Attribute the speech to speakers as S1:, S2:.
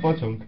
S1: pociąg.